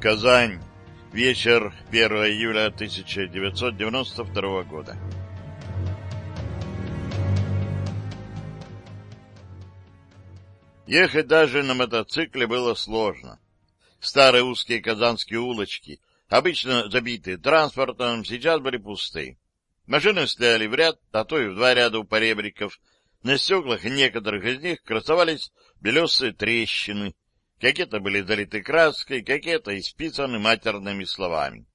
Казань. Вечер 1 июля 1992 года. Ехать даже на мотоцикле было сложно. Старые узкие казанские улочки, обычно забитые транспортом, сейчас были пусты. Машины стояли в ряд, а то и в два ряда у поребриков. На стеклах некоторых из них красовались белесые трещины. Какие-то были залиты краской, какие-то исписаны матерными словами.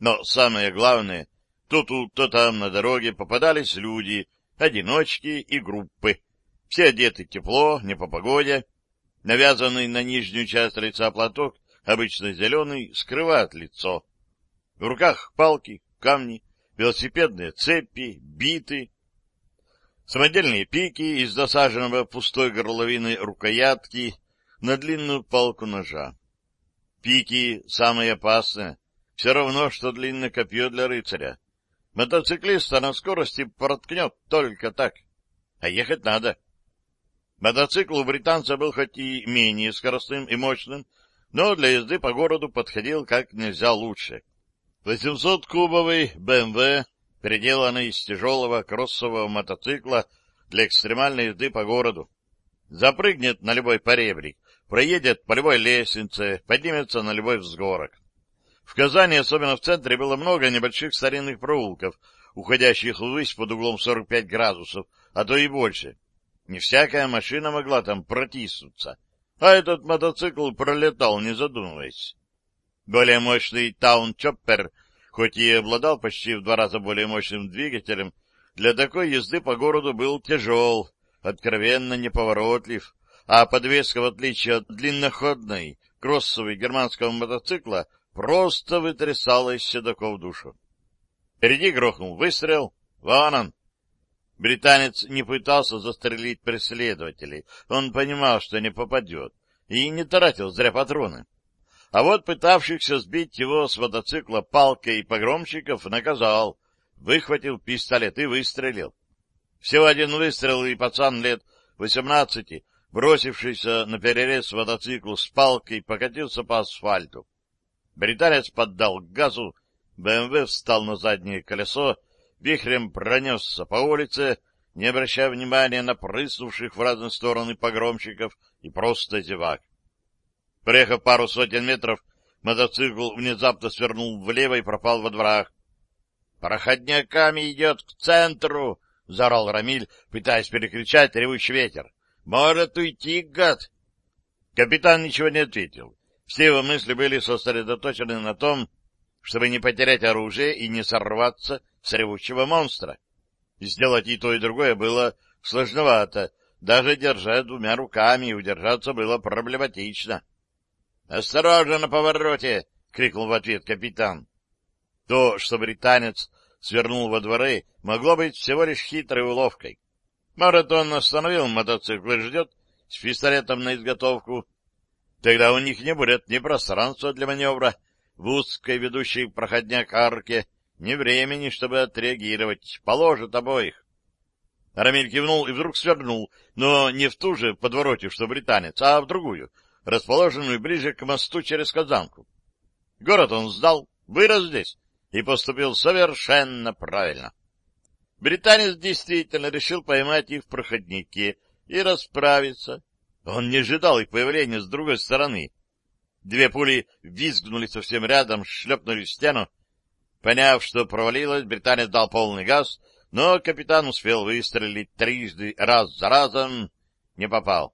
Но самое главное, то тут, то там на дороге попадались люди, одиночки и группы, все одеты тепло, не по погоде. Навязанный на нижнюю часть лица платок, обычно зеленый, скрывает лицо. В руках палки, камни, велосипедные цепи, биты, самодельные пики из досаженного пустой горловины рукоятки на длинную палку ножа. Пики самые опасные, все равно, что длинное копье для рыцаря. Мотоциклиста на скорости проткнет только так, а ехать надо. Мотоцикл у британца был хоть и менее скоростным и мощным, но для езды по городу подходил как нельзя лучше. 800-кубовый БМВ, переделанный из тяжелого кроссового мотоцикла для экстремальной езды по городу. Запрыгнет на любой поребрик, проедет по любой лестнице, поднимется на любой взгорок. В Казани, особенно в центре, было много небольших старинных проулков, уходящих ввысь под углом 45 градусов, а то и больше. Не всякая машина могла там протиснуться, а этот мотоцикл пролетал, не задумываясь. Более мощный таун-чоппер, хоть и обладал почти в два раза более мощным двигателем, для такой езды по городу был тяжел, откровенно неповоротлив, а подвеска, в отличие от длинноходной кроссовой германского мотоцикла, просто вытрясала из седоков душу. Впереди грохнул выстрел. Вон он, Британец не пытался застрелить преследователей. Он понимал, что не попадет, и не тратил зря патроны. А вот пытавшихся сбить его с мотоцикла палкой погромщиков наказал, выхватил пистолет и выстрелил. Всего один выстрел, и пацан лет восемнадцати, бросившийся на перерез мотоциклу с палкой, покатился по асфальту. Британец поддал газу, БМВ встал на заднее колесо вихрем пронесся по улице, не обращая внимания на прыснувших в разные стороны погромщиков и просто зевак. Проехав пару сотен метров, мотоцикл внезапно свернул влево и пропал во дворах. — Проходняками идет к центру! — заорал Рамиль, пытаясь перекричать ревущий ветер. — Может уйти, гад! Капитан ничего не ответил. Все его мысли были сосредоточены на том, чтобы не потерять оружие и не сорваться с ревущего монстра. Сделать и то, и другое было сложновато. Даже держа двумя руками, удержаться было проблематично. — Осторожно на повороте! — крикнул в ответ капитан. То, что британец свернул во дворы, могло быть всего лишь хитрой уловкой. Маратон остановил мотоцикл и ждет с пистолетом на изготовку. Тогда у них не будет ни пространства для маневра в узкой ведущей проходняк арке, ни времени, чтобы отреагировать. Положит обоих. Рамиль кивнул и вдруг свернул, но не в ту же подворотню, что британец, а в другую, расположенную ближе к мосту через Казанку. Город он сдал, вырос здесь и поступил совершенно правильно. Британец действительно решил поймать их в проходнике и расправиться. Он не ожидал их появления с другой стороны. Две пули визгнули совсем рядом, шлепнули в стену, Поняв, что провалилось, британец дал полный газ, но капитан успел выстрелить трижды раз за разом, не попал.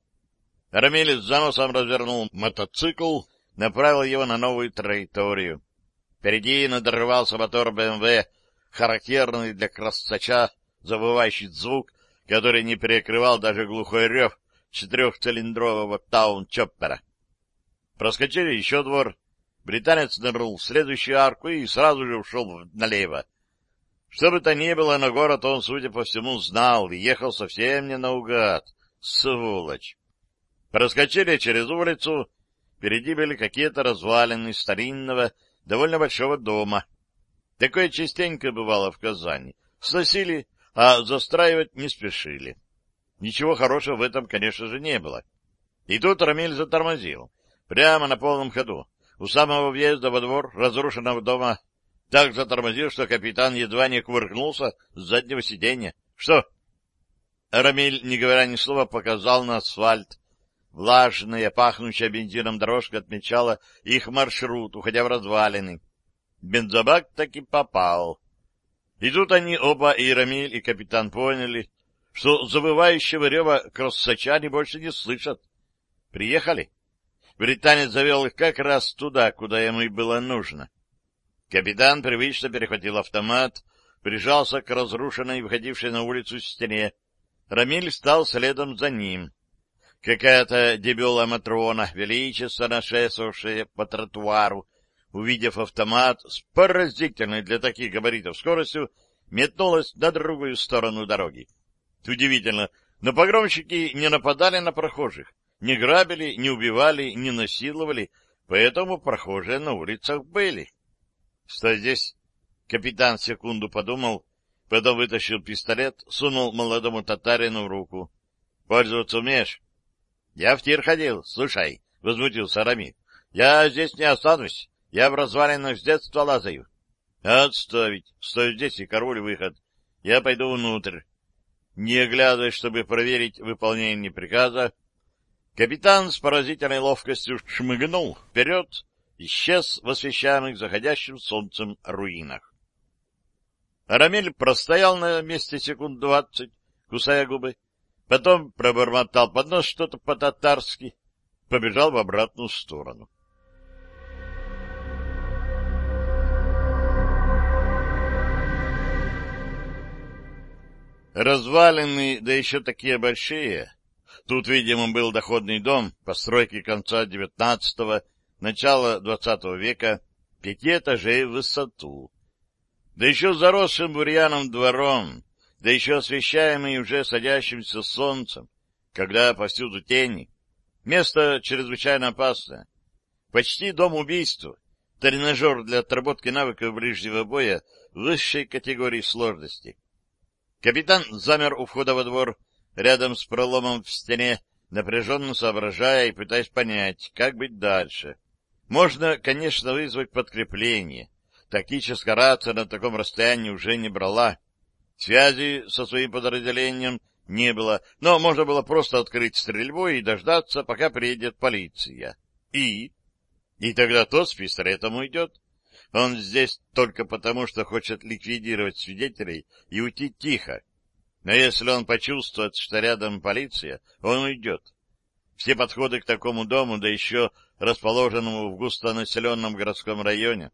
Рамилец за носом развернул мотоцикл, направил его на новую траекторию. Впереди надрывался мотор БМВ, характерный для красача, забывающий звук, который не перекрывал даже глухой рев четырехцилиндрового таун-чоппера. Проскочили еще двор, Британец нырнул в следующую арку и сразу же ушел налево. Что бы то ни было, но город он, судя по всему, знал и ехал совсем не наугад. Сволочь! Проскочили через улицу, впереди были какие-то развалины старинного, довольно большого дома. Такое частенько бывало в Казани. Сносили, а застраивать не спешили. Ничего хорошего в этом, конечно же, не было. И тут Рамиль затормозил, прямо на полном ходу у самого въезда во двор разрушенного дома так затормозил, что капитан едва не кувыркнулся с заднего сиденья. — Что? Рамиль, не говоря ни слова, показал на асфальт. Влажная, пахнущая бензином дорожка отмечала их маршрут, уходя в развалины. Бензобак таки попал. И тут они оба, и Рамиль, и капитан, поняли, что завывающего рева кроссачане больше не слышат. Приехали. Британец завел их как раз туда, куда ему и было нужно. Капитан привычно перехватил автомат, прижался к разрушенной, выходившей на улицу стене, Рамиль встал следом за ним. Какая-то дебела Матрона, величественно шествовавшая по тротуару, увидев автомат с поразительной для таких габаритов скоростью, метнулась на другую сторону дороги. Удивительно, но погромщики не нападали на прохожих, не грабили, не убивали, не насиловали, поэтому прохожие на улицах были. — Что здесь? Капитан секунду подумал, Потом вытащил пистолет, сунул молодому татарину в руку. — Пользоваться умеешь? — Я в тир ходил. Слушай, — возмутился Рами, — я здесь не останусь. Я в развалинах с детства лазаю. — Отставить. Стой здесь и король выход. Я пойду внутрь. Не оглядываясь, чтобы проверить выполнение приказа, капитан с поразительной ловкостью шмыгнул вперед, исчез в освещаемых заходящим солнцем руинах. Арамель простоял на месте секунд двадцать, кусая губы. Потом пробормотал под нос что-то по-татарски, побежал в обратную сторону. Развалины, да еще такие большие. Тут, видимо, был доходный дом постройки конца девятнадцатого, начала двадцатого века, пяти этажей в высоту да еще заросшим бурьяном двором, да еще освещаемый уже садящимся солнцем, когда повсюду тени. Место чрезвычайно опасное. Почти дом убийства, тренажер для отработки навыков ближнего боя высшей категории сложности. Капитан замер у входа во двор, рядом с проломом в стене, напряженно соображая и пытаясь понять, как быть дальше. Можно, конечно, вызвать подкрепление, Тактическая рация на таком расстоянии уже не брала. Связи со своим подразделением не было, но можно было просто открыть стрельбу и дождаться, пока приедет полиция. И? И тогда тот с пистолетом уйдет. Он здесь только потому, что хочет ликвидировать свидетелей и уйти тихо. Но если он почувствует, что рядом полиция, он уйдет. Все подходы к такому дому, да еще расположенному в густонаселенном городском районе,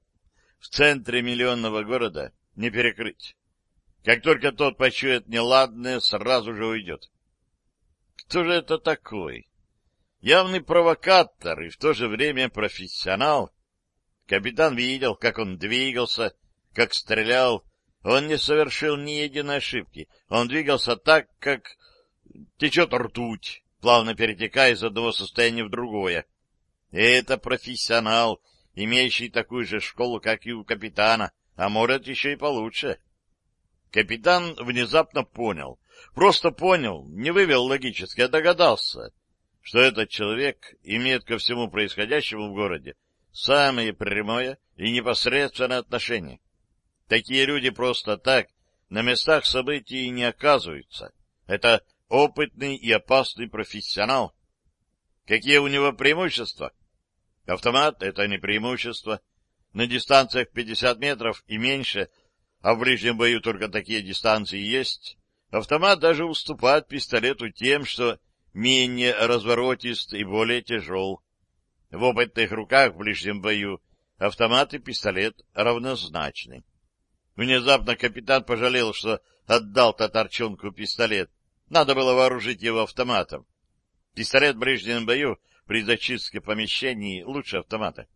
в центре миллионного города не перекрыть. Как только тот почует неладное, сразу же уйдет. Кто же это такой? Явный провокатор и в то же время профессионал. Капитан видел, как он двигался, как стрелял. Он не совершил ни единой ошибки. Он двигался так, как течет ртуть, плавно перетекая из одного состояния в другое. И это профессионал, имеющий такую же школу, как и у капитана, а может, еще и получше. Капитан внезапно понял, просто понял, не вывел логически, а догадался, что этот человек имеет ко всему происходящему в городе самое прямое и непосредственное отношение. Такие люди просто так на местах событий не оказываются. Это опытный и опасный профессионал. Какие у него преимущества? Автомат — это не преимущество. На дистанциях 50 метров и меньше, а в ближнем бою только такие дистанции есть, автомат даже уступает пистолету тем, что менее разворотист и более тяжел. В опытных руках в ближнем бою автомат и пистолет равнозначны. Внезапно капитан пожалел, что отдал татарчонку пистолет. Надо было вооружить его автоматом. Пистолет в ближнем бою при зачистке помещений лучше автомата.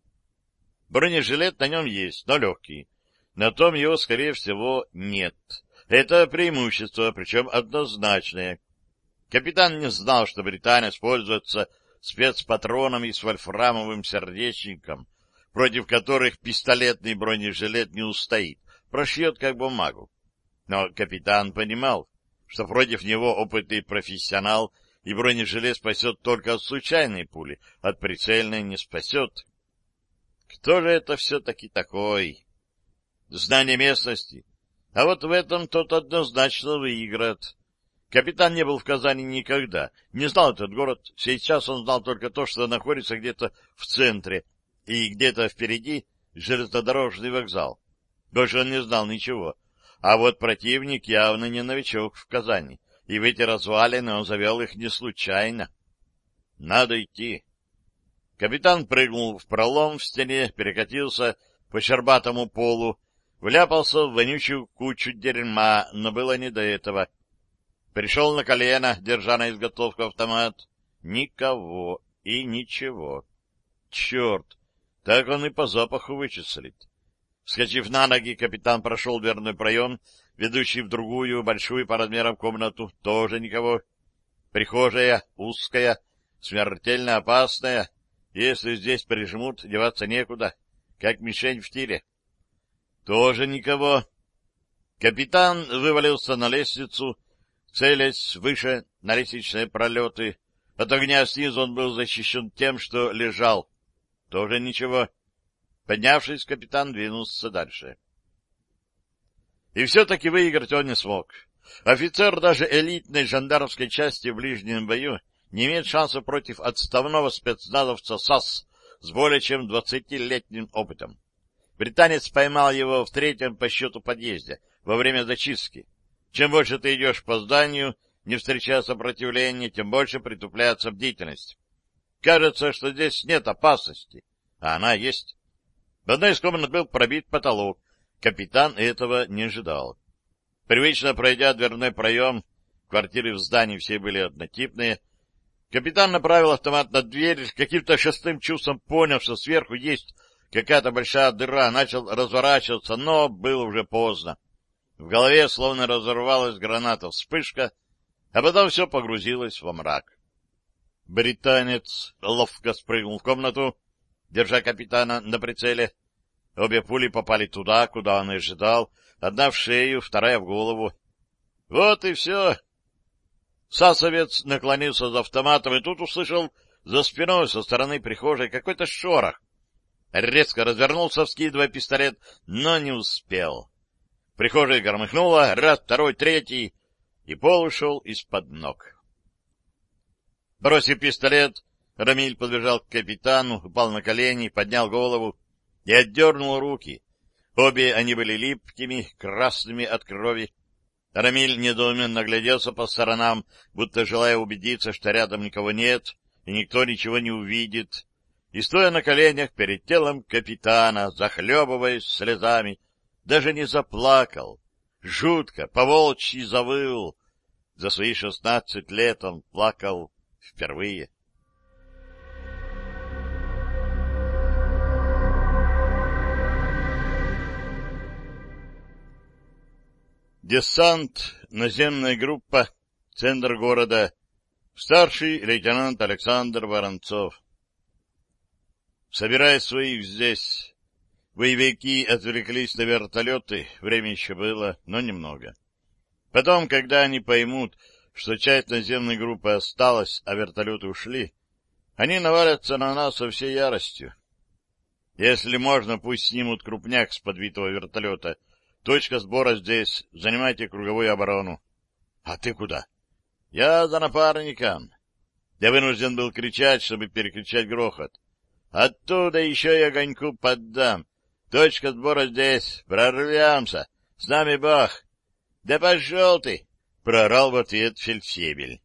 Бронежилет на нем есть, но легкий. На том его, скорее всего, нет. Это преимущество, причем однозначное. Капитан не знал, что британец пользуется спецпатронами с вольфрамовым сердечником, против которых пистолетный бронежилет не устоит, прошьет как бумагу. Но капитан понимал, что против него опытный профессионал и бронежилет спасет только от случайной пули, от прицельной не спасет. Кто же это все-таки такой? Знание местности. А вот в этом тот однозначно выиграет. Капитан не был в Казани никогда, не знал этот город. Сейчас он знал только то, что находится где-то в центре, и где-то впереди железнодорожный вокзал. Больше он не знал ничего. А вот противник явно не новичок в Казани, и в эти развалины он завел их не случайно. Надо идти. Капитан прыгнул в пролом в стене, перекатился по щербатому полу, вляпался в вонючую кучу дерьма, но было не до этого. Пришел на колено, держа на изготовку автомат. Никого и ничего. Черт! Так он и по запаху вычислит. Вскочив на ноги, капитан прошел дверной проем, ведущий в другую, большую по размерам комнату. Тоже никого. Прихожая, узкая, смертельно опасная. Если здесь прижмут, деваться некуда, как мишень в тире. Тоже никого. Капитан вывалился на лестницу, целясь выше на лестничные пролеты. От огня снизу он был защищен тем, что лежал. Тоже ничего. Поднявшись, капитан двинулся дальше. И все-таки выиграть он не смог. Офицер даже элитной жандармской части в ближнем бою не имеет шансов против отставного спецназовца САС с более чем двадцатилетним опытом. Британец поймал его в третьем по счету подъезде во время зачистки. Чем больше ты идешь по зданию, не встречая сопротивления, тем больше притупляется бдительность. Кажется, что здесь нет опасности, а она есть. В одной из комнат был пробит потолок. Капитан этого не ожидал. Привычно пройдя дверной проем, квартиры в здании все были однотипные, капитан направил автомат на дверь, каким-то шестым чувством понял, что сверху есть какая-то большая дыра, начал разворачиваться, но было уже поздно. В голове словно разорвалась граната вспышка, а потом все погрузилось во мрак. Британец ловко спрыгнул в комнату, держа капитана на прицеле. Обе пули попали туда, куда он и ожидал, одна в шею, вторая в голову. Вот и все. Сасовец наклонился за автоматом и тут услышал за спиной со стороны прихожей какой-то шорох. Резко развернулся, вскидывая пистолет, но не успел. В прихожей громыхнуло, раз, второй, третий, и пол ушел из-под ног. Бросив пистолет, Рамиль подбежал к капитану, упал на колени, поднял голову и отдернул руки. Обе они были липкими, красными от крови. Рамиль недоуменно огляделся по сторонам, будто желая убедиться, что рядом никого нет и никто ничего не увидит, и, стоя на коленях перед телом капитана, захлебываясь слезами, даже не заплакал, жутко, поволчьи завыл. За свои шестнадцать лет он плакал впервые. Десант, наземная группа, центр города, старший лейтенант Александр Воронцов. Собирая своих здесь, боевики отвлеклись на вертолеты, время еще было, но немного. Потом, когда они поймут, что часть наземной группы осталась, а вертолеты ушли, они навалятся на нас со всей яростью. Если можно, пусть снимут крупняк с подбитого вертолета — Точка сбора здесь. Занимайте круговую оборону. — А ты куда? — Я за напарником. Я вынужден был кричать, чтобы перекричать грохот. Оттуда еще и огоньку поддам. Точка сбора здесь. Прорвемся. С нами Бог. — Да пошел ты! — проорал в ответ фельдфебель.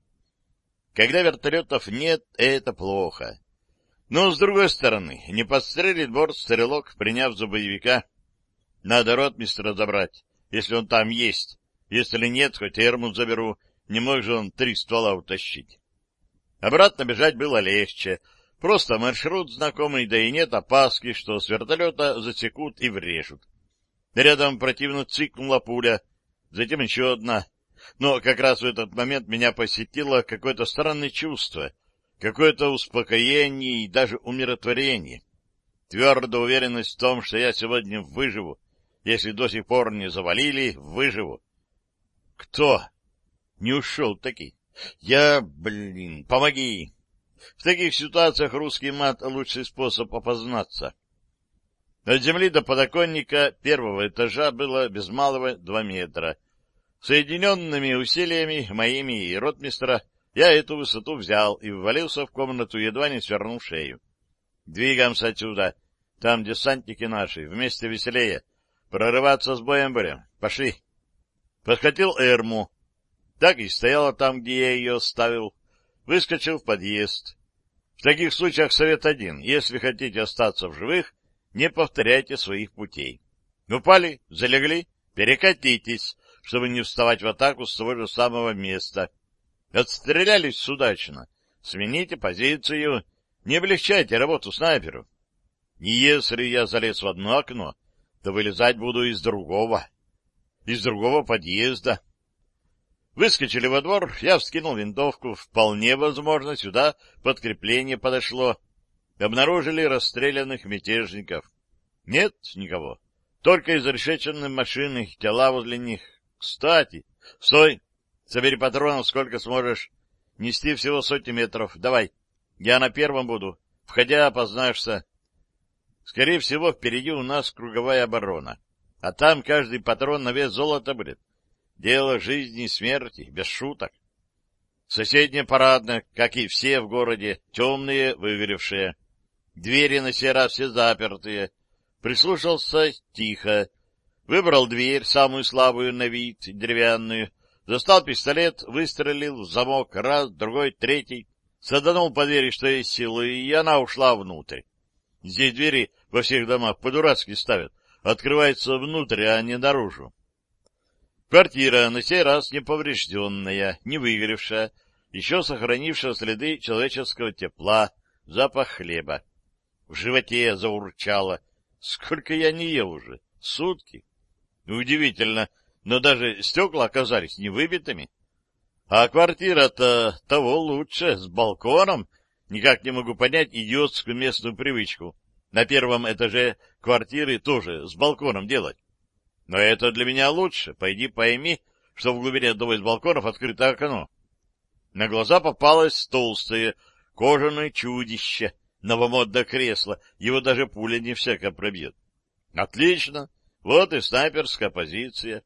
Когда вертолетов нет, это плохо. Но, с другой стороны, не подстрелит борт стрелок, приняв за боевика. Надо ротмистра забрать, если он там есть. Если нет, хоть Эрмут заберу. Не мог же он три ствола утащить. Обратно бежать было легче. Просто маршрут знакомый, да и нет опаски, что с вертолета засекут и врежут. Рядом противно цикнула пуля, затем еще одна. Но как раз в этот момент меня посетило какое-то странное чувство, какое-то успокоение и даже умиротворение. Твердая уверенность в том, что я сегодня выживу, если до сих пор не завалили, выживу. Кто? Не ушел таки. Я, блин, помоги. В таких ситуациях русский мат — лучший способ опознаться. От земли до подоконника первого этажа было без малого два метра. Соединенными усилиями моими и ротмистра я эту высоту взял и ввалился в комнату, едва не свернув шею. Двигаемся отсюда. Там десантники наши. Вместе веселее. Прорываться с боем будем. Пошли. Подхватил Эрму. Так и стояла там, где я ее оставил. Выскочил в подъезд. В таких случаях совет один. Если хотите остаться в живых, не повторяйте своих путей. Упали, залегли, перекатитесь, чтобы не вставать в атаку с того же самого места. Отстрелялись удачно. Смените позицию, не облегчайте работу снайперу. И если я залез в одно окно, то вылезать буду из другого. Из другого подъезда. Выскочили во двор, я вскинул винтовку. Вполне возможно, сюда подкрепление подошло. Обнаружили расстрелянных мятежников. Нет никого. Только изрешеченные машины, тела возле них. Кстати, стой! Собери патронов сколько сможешь. Нести всего сотни метров. Давай. Я на первом буду. Входя, опознаешься. Скорее всего, впереди у нас круговая оборона. А там каждый патрон на вес золота будет. Дело жизни и смерти, без шуток. Соседняя парадная, как и все в городе, темные, выгоревшие. Двери на сей все запертые. Прислушался тихо. Выбрал дверь, самую слабую на вид, деревянную, Достал пистолет, выстрелил в замок раз, другой, третий. Саданул по двери, что есть силы, и она ушла внутрь. Здесь двери во всех домах по-дурацки ставят. Открывается внутрь, а не наружу. Квартира на сей раз не поврежденная, не выгоревшая, еще сохранившая следы человеческого тепла, запах хлеба. В животе заурчало. Сколько я не ел уже? Сутки. Удивительно, но даже стекла оказались не выбитыми. А квартира-то того лучше, с балконом. Никак не могу понять идиотскую местную привычку. На первом этаже квартиры тоже с балконом делать. Но это для меня лучше. Пойди пойми, что в глубине одного из балконов открыто окно. На глаза попалось толстое кожаное чудище, новомодное кресло. Его даже пуля не всяко пробьет. Отлично. Вот и снайперская позиция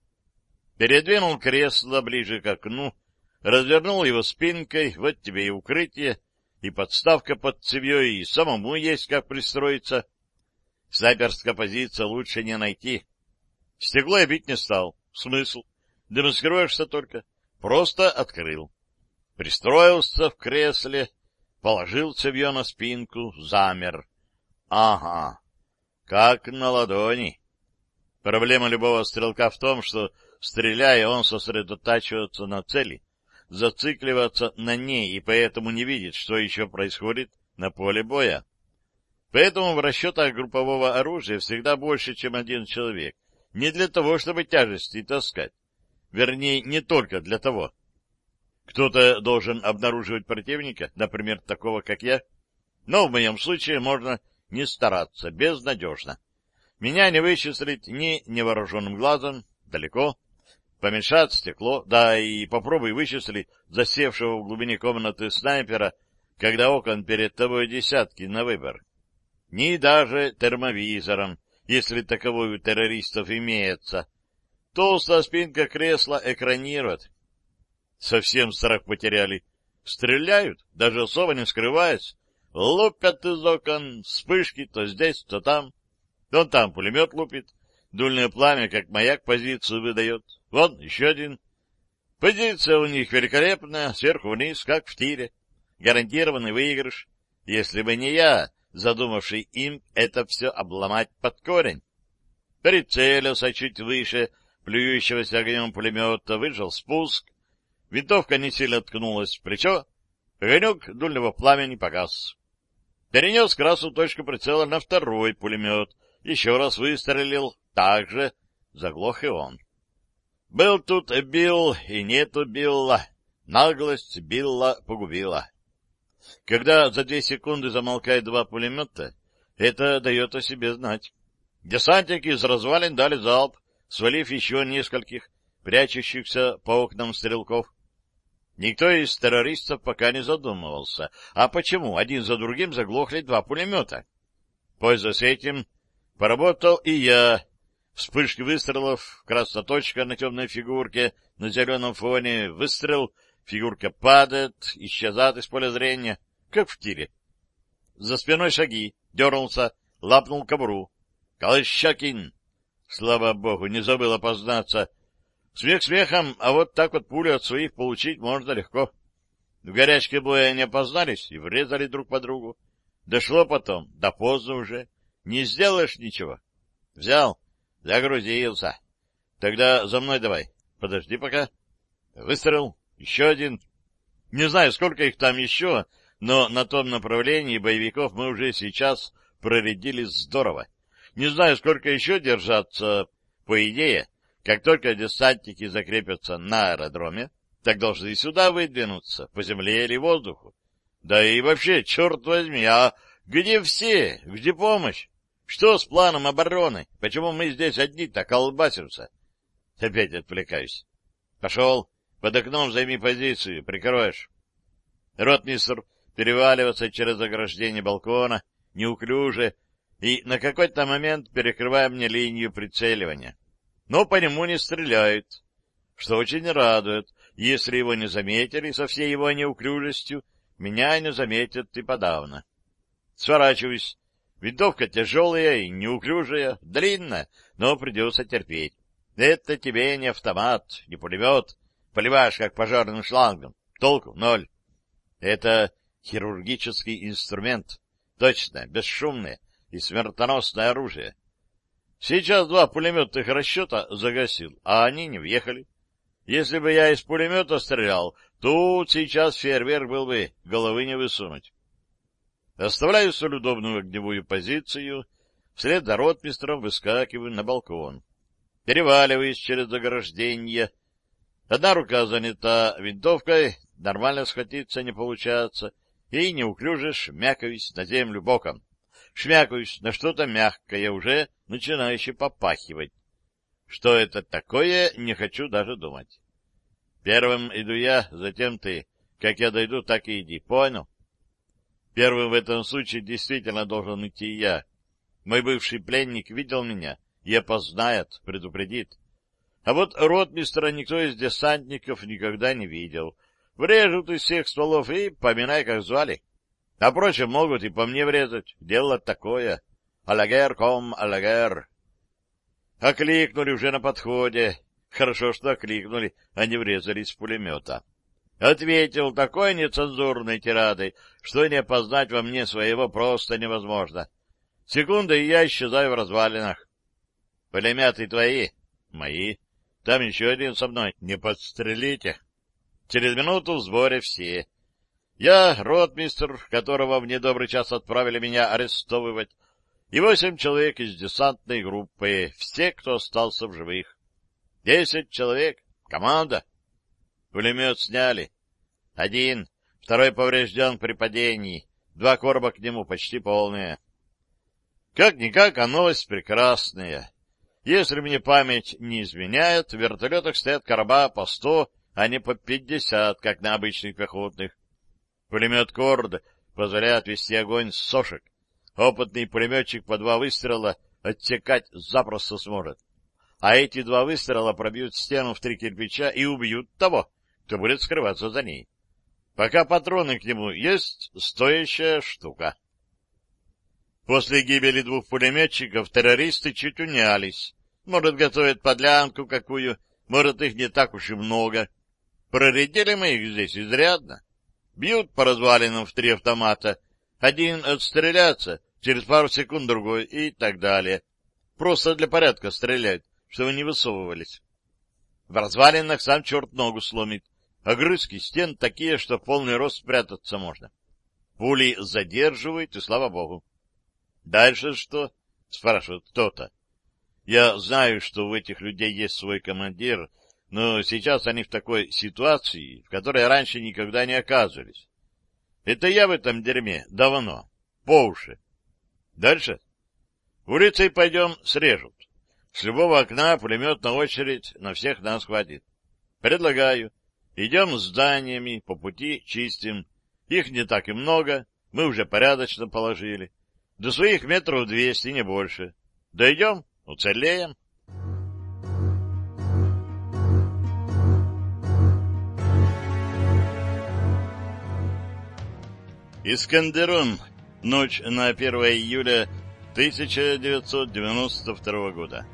передвинул кресло ближе к окну, развернул его спинкой, вот тебе и укрытие, и подставка под цевьей, и самому есть как пристроиться. Снайперская позиция лучше не найти. Стекло я бить не стал. Смысл? Демаскируешься только. Просто открыл. Пристроился в кресле, положил цевье на спинку, замер. Ага, как на ладони. Проблема любого стрелка в том, что Стреляя, он сосредотачивается на цели, зацикливается на ней и поэтому не видит, что еще происходит на поле боя. Поэтому в расчетах группового оружия всегда больше, чем один человек. Не для того, чтобы тяжести таскать. Вернее, не только для того. Кто-то должен обнаруживать противника, например, такого, как я. Но в моем случае можно не стараться, безнадежно. Меня не вычислить ни невооруженным глазом, далеко, Помешать стекло, да и попробуй вычисли засевшего в глубине комнаты снайпера, когда окон перед тобой десятки на выбор. Ни даже термовизором, если таковой у террористов имеется. Толстая спинка кресла экранирует. Совсем страх потеряли. Стреляют, даже особо не скрываясь. Лупят из окон, вспышки то здесь, то там. Он там пулемет лупит, дульное пламя, как маяк, позицию выдает. Вон, еще один. Позиция у них великолепная, сверху вниз, как в тире. Гарантированный выигрыш. Если бы не я, задумавший им это все обломать под корень. Прицелился чуть выше плюющегося огнем пулемета, выжил спуск. Винтовка не сильно ткнулась в плечо. Огонек дульного пламени погас. Перенес красную точку прицела на второй пулемет. Еще раз выстрелил. Так же заглох и он. Был тут Билл и нету Билла. Наглость Билла погубила. Когда за две секунды замолкает два пулемета, это дает о себе знать. Десантники из развалин дали залп, свалив еще нескольких, прячущихся по окнам стрелков. Никто из террористов пока не задумывался, а почему один за другим заглохли два пулемета. Пользуясь этим, Поработал и я. Вспышки выстрелов, красная точка на темной фигурке, на зеленом фоне, выстрел, фигурка падает, исчезает из поля зрения, как в тире. За спиной шаги, дернулся, лапнул кобуру. «Колощакин!» Слава богу, не забыл опознаться. Смех смехом, а вот так вот пулю от своих получить можно легко. В горячке боя они опознались и врезали друг по другу. Дошло потом, да поздно уже. Не сделаешь ничего. Взял, загрузился. Тогда за мной давай. Подожди пока. Выстрел. Еще один. Не знаю, сколько их там еще, но на том направлении боевиков мы уже сейчас проредили здорово. Не знаю, сколько еще держаться. По идее, как только десантники закрепятся на аэродроме, так должны и сюда выдвинуться, по земле или воздуху. Да и вообще, черт возьми, а где все? Где помощь? Что с планом обороны? Почему мы здесь одни-то колбасимся? Опять отвлекаюсь. Пошел. Под окном займи позицию, прикроешь. Ротмистр переваливается через ограждение балкона, неуклюже, и на какой-то момент перекрывая мне линию прицеливания. Но по нему не стреляют, что очень радует. Если его не заметили со всей его неуклюжестью, меня не заметят и подавно. Сворачиваюсь. Винтовка тяжелая и неуклюжая, длинная, но придется терпеть. Это тебе не автомат, не пулемет. Поливаешь, как пожарным шлангом. Толку ноль. Это хирургический инструмент. Точно, бесшумное и смертоносное оружие. Сейчас два пулеметных расчета загасил, а они не въехали. Если бы я из пулемета стрелял, тут сейчас фейерверк был бы, головы не высунуть. Оставляю столь удобную огневую позицию, вслед за ротмистром выскакиваю на балкон. Переваливаюсь через заграждение. Одна рука занята винтовкой, нормально схватиться не получается, и неуклюже шмякаюсь на землю боком. Шмякаюсь на что-то мягкое, уже начинающее попахивать. Что это такое, не хочу даже думать. Первым иду я, затем ты. Как я дойду, так и иди. Понял? Первым в этом случае действительно должен идти я. Мой бывший пленник видел меня и опознает, предупредит. А вот ротмистра никто из десантников никогда не видел. Врежут из всех стволов и поминай, как звали. А впрочем, могут и по мне врезать. Дело такое. Алагер ком алагер. Окликнули уже на подходе. Хорошо, что окликнули, а не врезались в пулемета. Ответил такой нецензурной тирадой, что не опознать во мне своего просто невозможно. Секунда, и я исчезаю в развалинах. Пулеметы твои? Мои. Там еще один со мной. Не подстрелите. Через минуту в сборе все. Я, ротмистр, которого в недобрый час отправили меня арестовывать, и восемь человек из десантной группы, все, кто остался в живых. Десять человек. Команда. Пулемет сняли. Один. Второй поврежден при падении. Два короба к нему почти полные. Как-никак, а новость прекрасная. Если мне память не изменяет, в вертолетах стоят короба по сто, а не по пятьдесят, как на обычных пехотных. Пулемет «Корд» позволяет вести огонь с сошек. Опытный пулеметчик по два выстрела отсекать запросто сможет. А эти два выстрела пробьют стену в три кирпича и убьют того, кто будет скрываться за ней. Пока патроны к нему есть, стоящая штука. После гибели двух пулеметчиков террористы чуть унялись. Может, готовят подлянку какую, может, их не так уж и много. Проредили мы их здесь изрядно. Бьют по развалинам в три автомата — один отстреляться, через пару секунд другой и так далее. Просто для порядка стрелять, чтобы не высовывались. В развалинах сам черт ногу сломит. Огрызки стен такие, что в полный рост спрятаться можно. Пули задерживают, и слава богу. Дальше что? Спрашивает кто-то. Я знаю, что у этих людей есть свой командир, но сейчас они в такой ситуации, в которой раньше никогда не оказывались. Это я в этом дерьме давно, по уши. Дальше. Улицей пойдем, срежут. С любого окна пулемет на очередь на всех нас хватит. Предлагаю. Идем с зданиями, по пути чистим. Их не так и много, мы уже порядочно положили. До своих метров двести, не больше. Дойдем, уцелеем. Искандерун. Ночь на 1 июля 1992 года.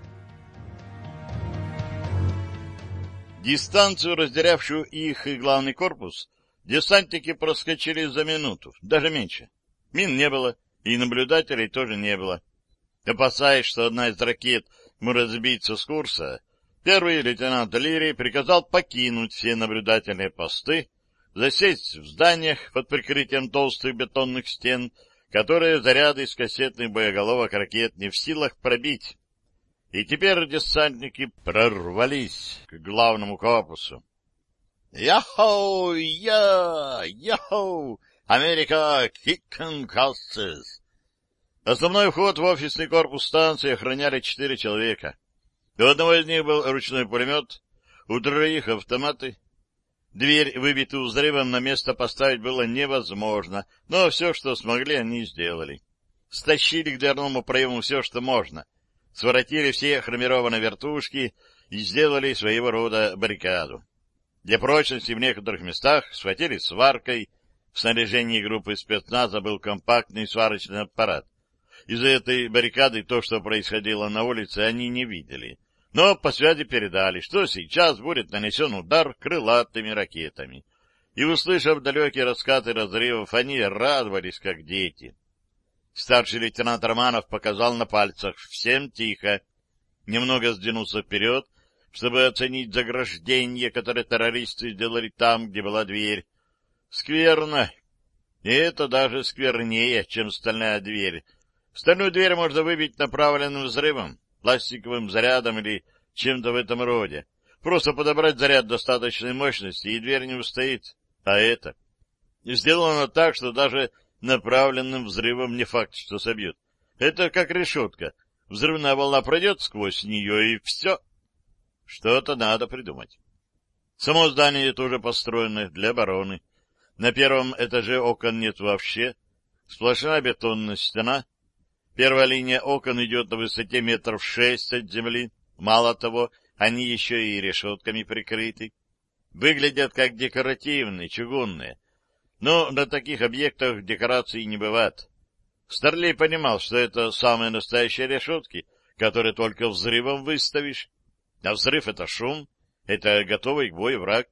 Дистанцию, разделявшую их и главный корпус, десантники проскочили за минуту, даже меньше. Мин не было, и наблюдателей тоже не было. Опасаясь, что одна из ракет может сбиться с курса, первый лейтенант Лири приказал покинуть все наблюдательные посты, засесть в зданиях под прикрытием толстых бетонных стен, которые заряды из кассетных боеголовок ракет не в силах пробить. И теперь десантники прорвались к главному корпусу. «Яхоу! Я! Яхоу! Америка! Киккен Кассес!» Основной вход в офисный корпус станции охраняли четыре человека. У одного из них был ручной пулемет, у троих автоматы. Дверь, выбитую взрывом, на место поставить было невозможно, но все, что смогли, они сделали. Стащили к дверному проему все, что можно — своротили все хромированные вертушки и сделали своего рода баррикаду. Для прочности в некоторых местах схватили сваркой. В снаряжении группы спецназа был компактный сварочный аппарат. Из-за этой баррикады то, что происходило на улице, они не видели. Но по связи передали, что сейчас будет нанесен удар крылатыми ракетами. И, услышав далекие раскаты разрывов, они радовались, как дети. Старший лейтенант Романов показал на пальцах. Всем тихо. Немного сдвинулся вперед, чтобы оценить заграждение, которое террористы сделали там, где была дверь. Скверно. И это даже сквернее, чем стальная дверь. Стальную дверь можно выбить направленным взрывом, пластиковым зарядом или чем-то в этом роде. Просто подобрать заряд достаточной мощности, и дверь не устоит. А это? Сделано так, что даже направленным взрывом не факт, что собьет. Это как решетка. Взрывная волна пройдет сквозь нее, и все. Что-то надо придумать. Само здание тоже построено для обороны. На первом этаже окон нет вообще. Сплошная бетонная стена. Первая линия окон идет на высоте метров шесть от земли. Мало того, они еще и решетками прикрыты. Выглядят как декоративные, чугунные. Но на таких объектах декораций не бывает. Старлей понимал, что это самые настоящие решетки, которые только взрывом выставишь. А взрыв — это шум, это готовый к бою враг.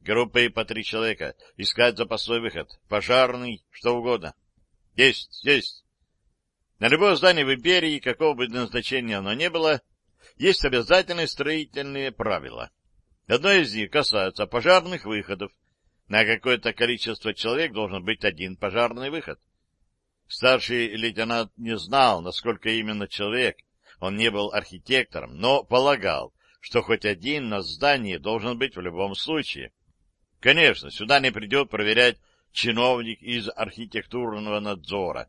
Группой по три человека. Искать запасной выход. Пожарный, что угодно. Есть, есть. На любое здание в империи, какого бы назначения оно ни было, есть обязательные строительные правила. Одно из них касается пожарных выходов, на какое-то количество человек должен быть один пожарный выход. Старший лейтенант не знал, насколько именно человек, он не был архитектором, но полагал, что хоть один на здании должен быть в любом случае. Конечно, сюда не придет проверять чиновник из архитектурного надзора,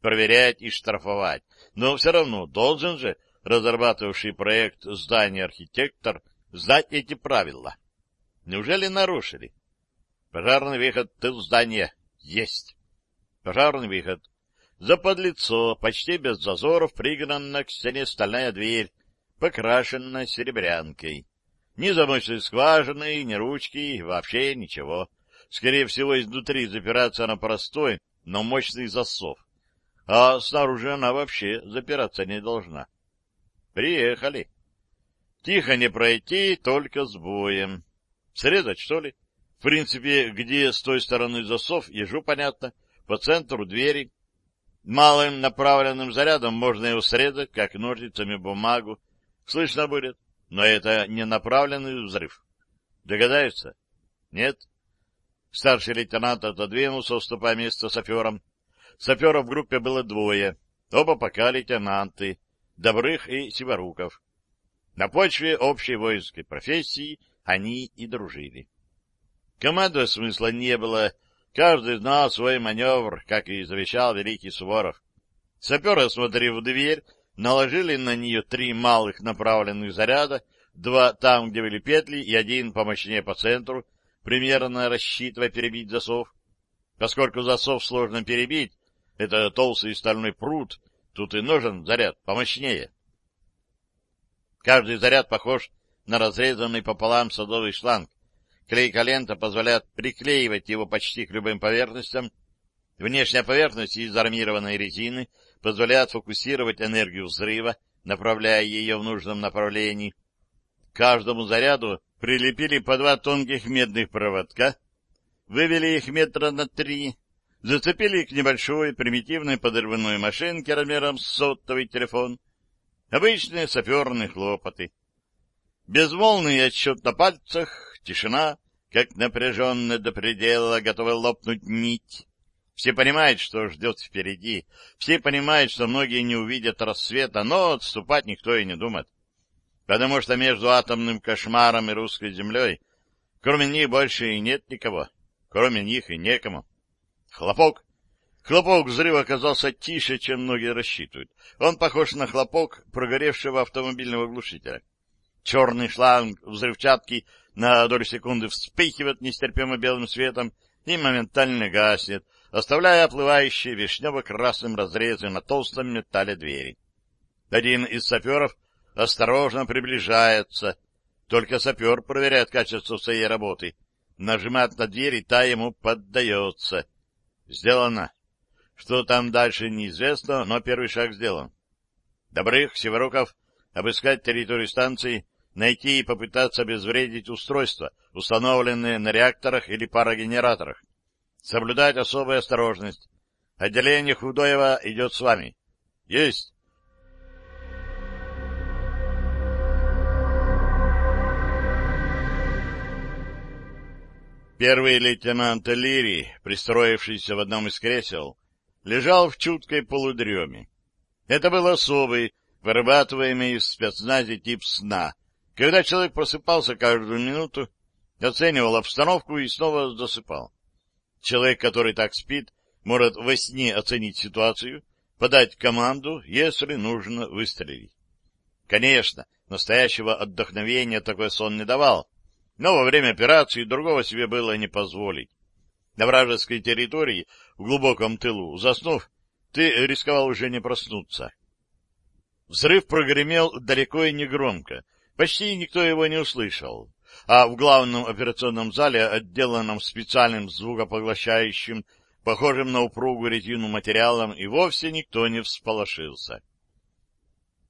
проверять и штрафовать, но все равно должен же разрабатывавший проект здания архитектор знать эти правила. Неужели нарушили? Пожарный выход тыл здания. Есть. Пожарный выход. За подлицо, почти без зазоров, пригнана к стене стальная дверь, покрашенная серебрянкой. Ни замочной скважины, ни ручки, вообще ничего. Скорее всего, изнутри запираться она простой, но мощный засов. А снаружи она вообще запираться не должна. Приехали. Тихо не пройти, только с боем. Срезать, что ли? В принципе, где с той стороны засов, ежу понятно, по центру двери. Малым направленным зарядом можно его срезать, как ножницами бумагу. Слышно будет, но это не направленный взрыв. Догадаются? Нет? Старший лейтенант отодвинулся, уступая место саперам. Саперов в группе было двое, оба пока лейтенанты, Добрых и Сиворуков. На почве общей воинской профессии они и дружили. Командовать смысла не было. Каждый знал свой маневр, как и завещал великий Суворов. Саперы, осмотрев дверь, наложили на нее три малых направленных заряда, два там, где были петли, и один помощнее по центру, примерно рассчитывая перебить засов. Поскольку засов сложно перебить, это толстый стальной пруд, Тут и нужен заряд помощнее. Каждый заряд похож на разрезанный пополам садовый шланг. Клейка лента позволяет приклеивать его почти к любым поверхностям. Внешняя поверхность из армированной резины позволяет фокусировать энергию взрыва, направляя ее в нужном направлении. К каждому заряду прилепили по два тонких медных проводка, вывели их метра на три, зацепили к небольшой примитивной подрывной машинке размером с сотовый телефон. Обычные саперные хлопоты. Безмолвный отсчет на пальцах, тишина, как напряженная до предела, готовая лопнуть нить. Все понимают, что ждет впереди. Все понимают, что многие не увидят рассвета, но отступать никто и не думает. Потому что между атомным кошмаром и русской землей, кроме них, больше и нет никого. Кроме них и некому. Хлопок. Хлопок взрыва оказался тише, чем многие рассчитывают. Он похож на хлопок прогоревшего автомобильного глушителя. Черный шланг взрывчатки на долю секунды вспыхивает нестерпимо белым светом и моментально гаснет, оставляя оплывающие вишнево-красным разрезы на толстом металле двери. Один из саперов осторожно приближается. Только сапер проверяет качество своей работы. Нажимает на дверь, и та ему поддается. Сделано. Что там дальше, неизвестно, но первый шаг сделан. Добрых, Североков, обыскать территорию станции, найти и попытаться обезвредить устройства, установленные на реакторах или парогенераторах. Соблюдать особую осторожность. Отделение Худоева идет с вами. Есть. Первый лейтенант Лири, пристроившийся в одном из кресел, лежал в чуткой полудреме. Это был особый, вырабатываемый в спецназе тип сна, когда человек просыпался каждую минуту, оценивал обстановку и снова засыпал. Человек, который так спит, может во сне оценить ситуацию, подать команду, если нужно выстрелить. Конечно, настоящего отдохновения такой сон не давал, но во время операции другого себе было не позволить. На вражеской территории, в глубоком тылу, заснув, ты рисковал уже не проснуться. Взрыв прогремел далеко и негромко, почти никто его не услышал, а в главном операционном зале, отделанном специальным звукопоглощающим, похожим на упругую ретину материалом, и вовсе никто не всполошился.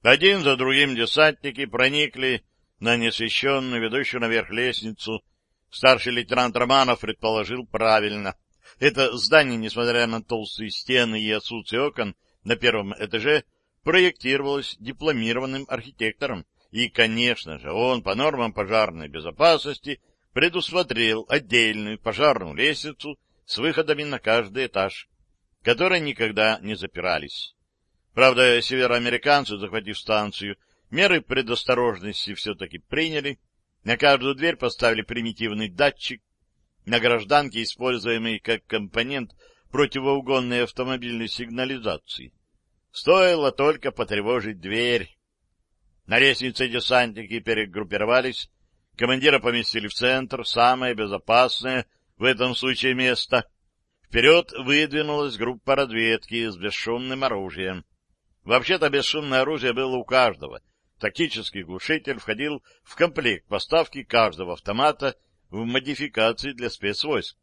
Один за другим десантники проникли на неосвещенную, ведущую наверх лестницу, старший лейтенант Романов предположил правильно. Это здание, несмотря на толстые стены и отсутствие окон на первом этаже, проектировалось дипломированным архитектором, и, конечно же, он по нормам пожарной безопасности предусмотрел отдельную пожарную лестницу с выходами на каждый этаж, которые никогда не запирались. Правда, североамериканцы, захватив станцию, Меры предосторожности все-таки приняли. На каждую дверь поставили примитивный датчик, на гражданке используемый как компонент противоугонной автомобильной сигнализации. Стоило только потревожить дверь. На лестнице десантники перегруппировались, командира поместили в центр, самое безопасное в этом случае место. Вперед выдвинулась группа разведки с бесшумным оружием. Вообще-то бесшумное оружие было у каждого — Тактический глушитель входил в комплект поставки каждого автомата в модификации для спецвойск.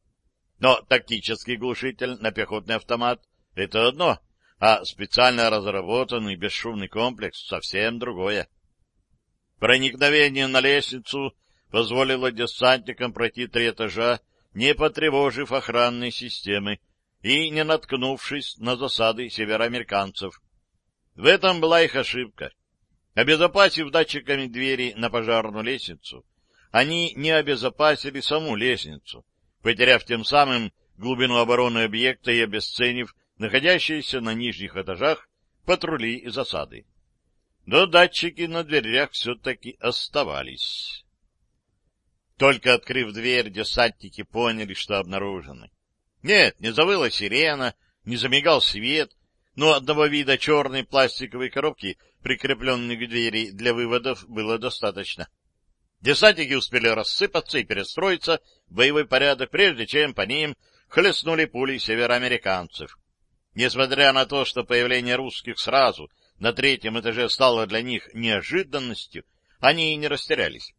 Но тактический глушитель на пехотный автомат — это одно, а специально разработанный бесшумный комплекс — совсем другое. Проникновение на лестницу позволило десантникам пройти три этажа, не потревожив охранной системы и не наткнувшись на засады североамериканцев. В этом была их ошибка. Обезопасив датчиками двери на пожарную лестницу, они не обезопасили саму лестницу, потеряв тем самым глубину обороны объекта и обесценив находящиеся на нижних этажах патрули и засады. Но датчики на дверях все-таки оставались. Только открыв дверь, десантники поняли, что обнаружены. Нет, не завыла сирена, не замигал свет, но одного вида черной пластиковой коробки прикрепленных к двери для выводов, было достаточно. Десантники успели рассыпаться и перестроиться в боевой порядок, прежде чем по ним хлестнули пули североамериканцев. Несмотря на то, что появление русских сразу на третьем этаже стало для них неожиданностью, они и не растерялись.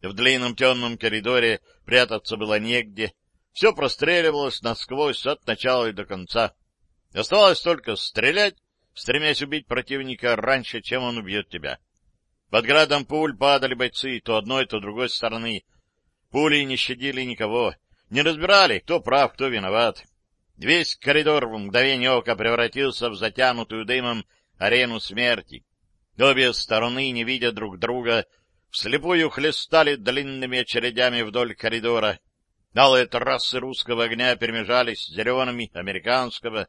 В длинном темном коридоре прятаться было негде, все простреливалось насквозь от начала и до конца. Оставалось только стрелять, стремясь убить противника раньше, чем он убьет тебя. Под градом пуль падали бойцы то одной, то другой стороны. Пули не щадили никого, не разбирали, кто прав, кто виноват. Весь коридор в мгновение ока превратился в затянутую дымом арену смерти. Обе стороны, не видя друг друга, вслепую хлестали длинными очередями вдоль коридора. Алые трассы русского огня перемежались с зелеными американского.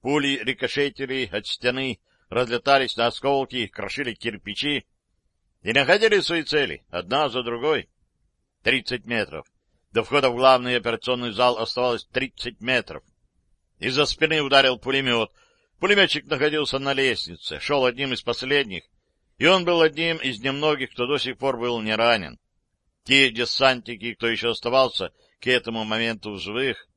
Пули рикошетили от стены, разлетались на осколки, крошили кирпичи и находили свои цели, одна за другой. Тридцать метров. До входа в главный операционный зал оставалось тридцать метров. Из-за спины ударил пулемет. Пулеметчик находился на лестнице, шел одним из последних, и он был одним из немногих, кто до сих пор был не ранен. Те десантники, кто еще оставался к этому моменту в живых,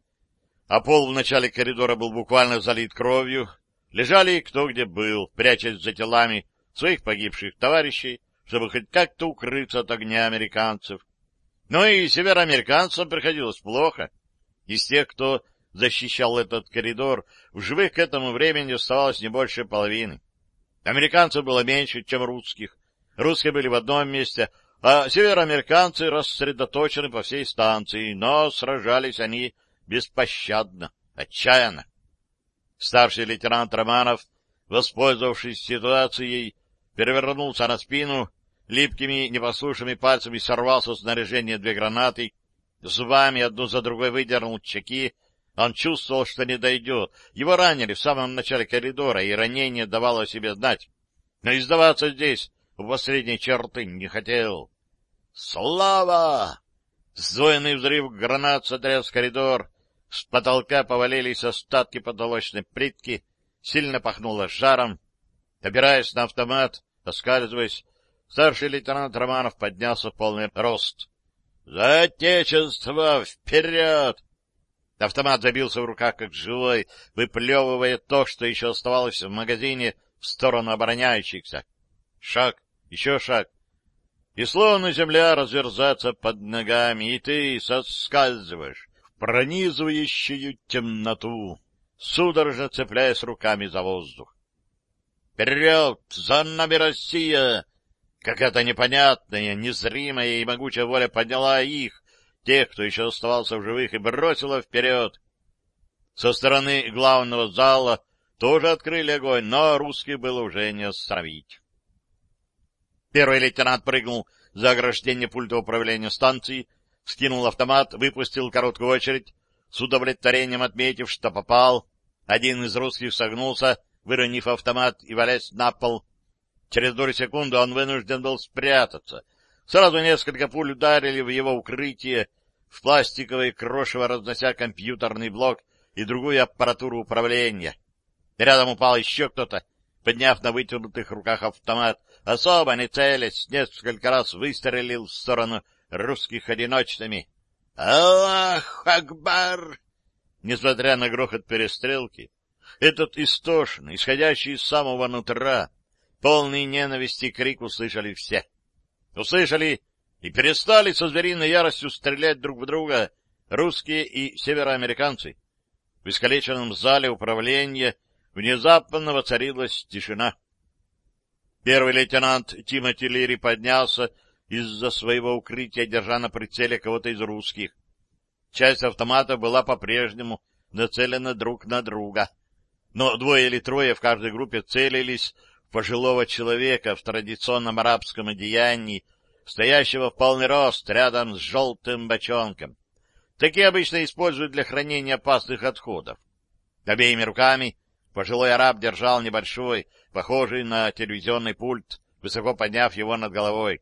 а пол в начале коридора был буквально залит кровью, лежали кто где был, прячась за телами своих погибших товарищей, чтобы хоть как-то укрыться от огня американцев. Но и североамериканцам приходилось плохо. Из тех, кто защищал этот коридор, в живых к этому времени оставалось не больше половины. Американцев было меньше, чем русских. Русские были в одном месте, а североамериканцы рассредоточены по всей станции, но сражались они беспощадно, отчаянно. Старший лейтенант Романов, воспользовавшись ситуацией, перевернулся на спину, липкими непослушными пальцами сорвал со снаряжения две гранаты, зубами одну за другой выдернул чеки, он чувствовал, что не дойдет. Его ранили в самом начале коридора, и ранение давало о себе знать. Но издаваться здесь, у последней черты, не хотел. «Слава!» Сдвоенный взрыв гранат сотряс коридор. С потолка повалились остатки потолочной плитки. Сильно пахнуло жаром. Опираясь на автомат, оскальзываясь, старший лейтенант Романов поднялся в полный рост. «За отечество! Вперед!» Автомат забился в руках как живой, выплевывая то, что еще оставалось в магазине, в сторону обороняющихся. Шаг, еще шаг. И словно земля разверзается под ногами, и ты соскальзываешь в пронизывающую темноту, судорожно цепляясь руками за воздух. «Вперед! За нами Россия!» Какая-то непонятная, незримая и могучая воля подняла их, тех, кто еще оставался в живых, и бросила вперед. Со стороны главного зала тоже открыли огонь, но русских было уже не остановить. Первый лейтенант прыгнул за ограждение пульта управления станции, скинул автомат, выпустил короткую очередь, с удовлетворением отметив, что попал. Один из русских согнулся, выронив автомат и валясь на пол. Через долю секунды он вынужден был спрятаться. Сразу несколько пуль ударили в его укрытие, в пластиковое крошево разнося компьютерный блок и другую аппаратуру управления. Рядом упал еще кто-то, подняв на вытянутых руках автомат, особо не целясь, несколько раз выстрелил в сторону русских одиночными. «Аллах Акбар!» Несмотря на грохот перестрелки, этот истошный, исходящий из самого нутра, полный ненависти крик услышали все. Услышали и перестали со звериной яростью стрелять друг в друга русские и североамериканцы. В искалеченном зале управления внезапно воцарилась тишина. Первый лейтенант Тимоти Лири поднялся из-за своего укрытия, держа на прицеле кого-то из русских. Часть автомата была по-прежнему нацелена друг на друга, но двое или трое в каждой группе целились в пожилого человека в традиционном арабском одеянии, стоящего в полный рост рядом с желтым бочонком. Такие обычно используют для хранения опасных отходов. Обеими руками пожилой араб держал небольшой, похожий на телевизионный пульт, высоко подняв его над головой.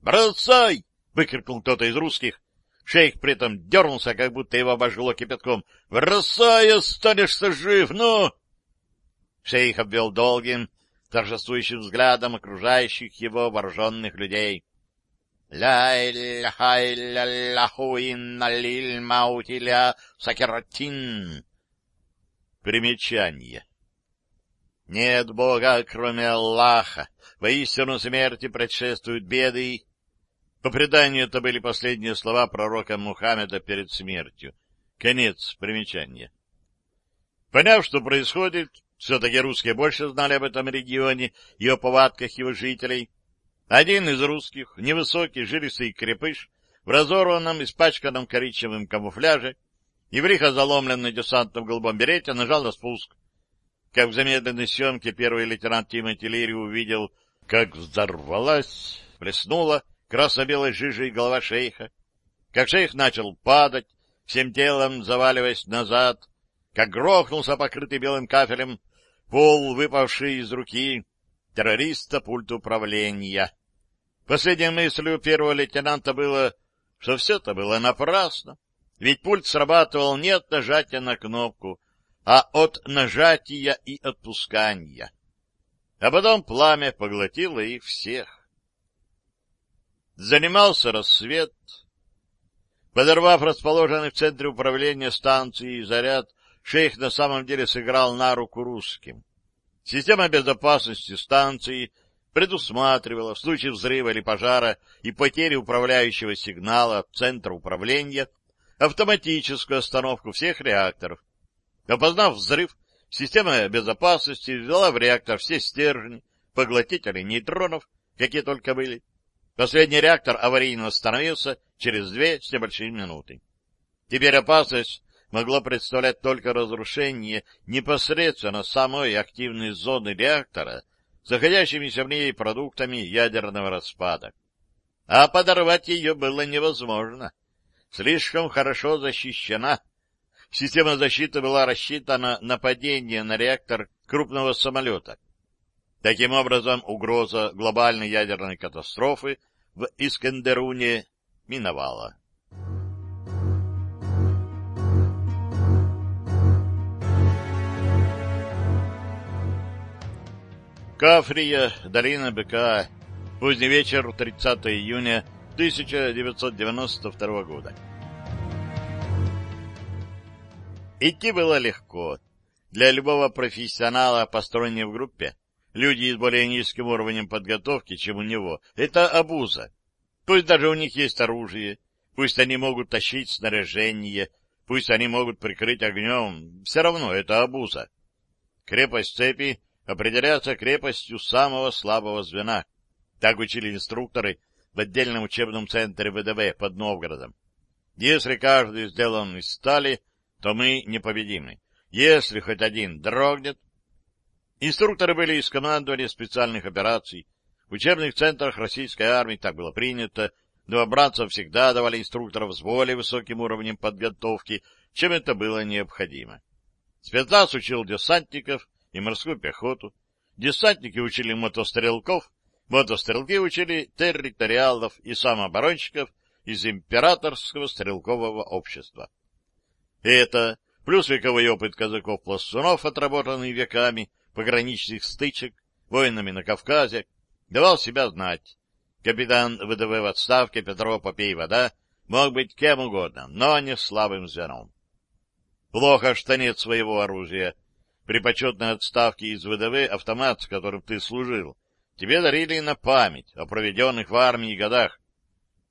«Бросай!» — выкрикнул кто-то из русских. Шейх при этом дернулся, как будто его обожгло кипятком. «Бросай, останешься жив! Ну!» Шейх обвел долгим, торжествующим взглядом окружающих его вооруженных людей. لا إله إلا الله إن للموت لسكرة Примечание. Нет Бога, кроме Аллаха. Воистину смерти предшествуют беды. По преданию, это были последние слова пророка Мухаммеда перед смертью. Конец примечания. Поняв, что происходит, все-таки русские больше знали об этом регионе и о повадках его жителей. один из русских, невысокий, жилистый крепыш, в разорванном, испачканном коричневым камуфляже и в лихо заломленной десантном голубом берете нажал на спуск. Как в замедленной съемке первый лейтенант Тимоти Лири увидел, как взорвалась, плеснула красно-белой жижей голова шейха, как шейх начал падать, всем телом заваливаясь назад, как грохнулся покрытый белым кафелем пол, выпавший из руки террориста пульт управления. Последней мыслью первого лейтенанта было, что все это было напрасно, ведь пульт срабатывал не от нажатия на кнопку, а от нажатия и отпускания. А потом пламя поглотило их всех. Занимался рассвет. Подорвав расположенный в центре управления станции заряд, шейх на самом деле сыграл на руку русским. Система безопасности станции предусматривала в случае взрыва или пожара и потери управляющего сигнала центра управления автоматическую остановку всех реакторов. Опознав взрыв, система безопасности ввела в реактор все стержни, поглотители нейтронов, какие только были. Последний реактор аварийно остановился через две с небольшим минуты. Теперь опасность могло представлять только разрушение непосредственно самой активной зоны реактора, заходящимися в ней продуктами ядерного распада. А подорвать ее было невозможно. Слишком хорошо защищена. Система защиты была рассчитана на падение на реактор крупного самолета. Таким образом, угроза глобальной ядерной катастрофы в Искандеруне миновала. Кафрия, долина Быка, поздний вечер, 30 июня 1992 года. Идти было легко. Для любого профессионала, постороннего в группе, люди с более низким уровнем подготовки, чем у него, это обуза. Пусть даже у них есть оружие, пусть они могут тащить снаряжение, пусть они могут прикрыть огнем, все равно это обуза. Крепость цепи определяется крепостью самого слабого звена. Так учили инструкторы в отдельном учебном центре ВДВ под Новгородом. Если каждый сделан из стали, то мы непобедимы. Если хоть один дрогнет... Инструкторы были из командования специальных операций. В учебных центрах российской армии так было принято. Новобранцам всегда давали инструкторов с более высоким уровнем подготовки, чем это было необходимо. Спецназ учил десантников, и морскую пехоту. Десантники учили мотострелков, мотострелки учили территориалов и самооборонщиков из императорского стрелкового общества. Это, плюс вековой опыт казаков-пластунов, отработанный веками пограничных стычек, воинами на Кавказе, давал себя знать. Капитан ВДВ в отставке Петро Попей-Вода мог быть кем угодно, но не слабым звеном. Плохо, что нет своего оружия, при почетной отставке из ВДВ автомат, с которым ты служил, тебе дарили на память о проведенных в армии годах.